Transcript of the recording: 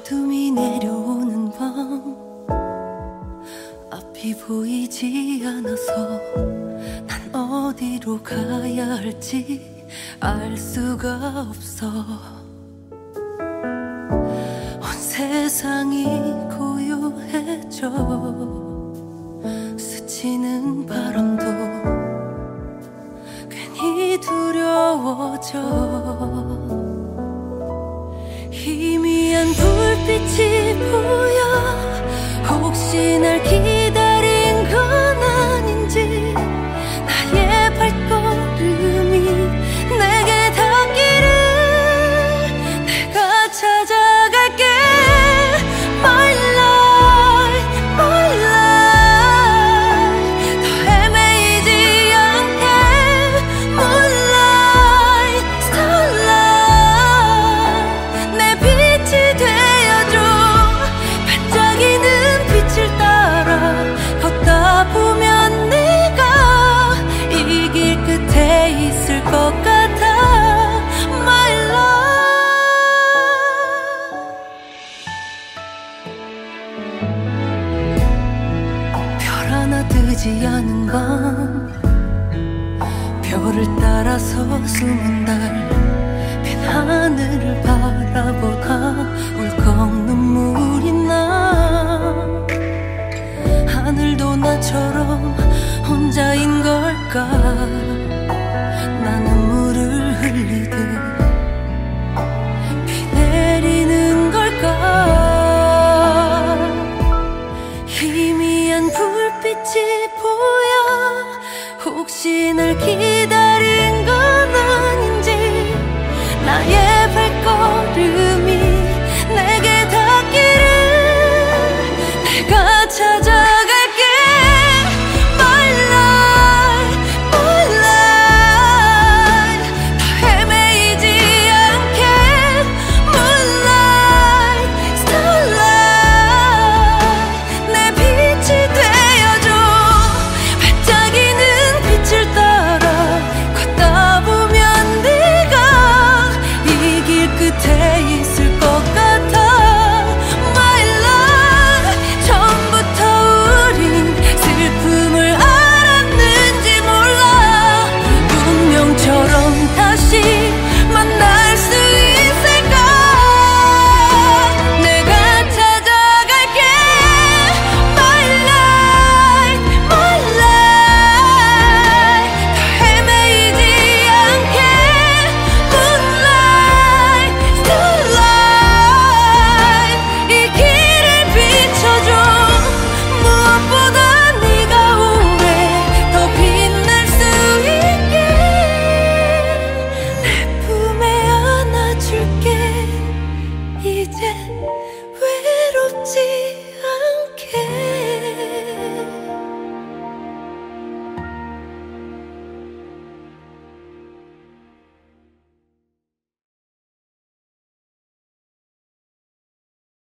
어둠이 내려오는 밤 앞이 보이지 않아서 난 어디로 가야 할지 알 수가 없어. 온 세상이 고요해져. 스치는 바람도 괜히 두려워져 끝에 있을 것 같아. My love. 별 하나 뜨지 않은 밤. 별을 따라서 숨은 달빈 하늘을 바라보다 울컥 눈물이 나. 하늘도 나처럼 혼자인 걸까 혹시 날 기다린 知。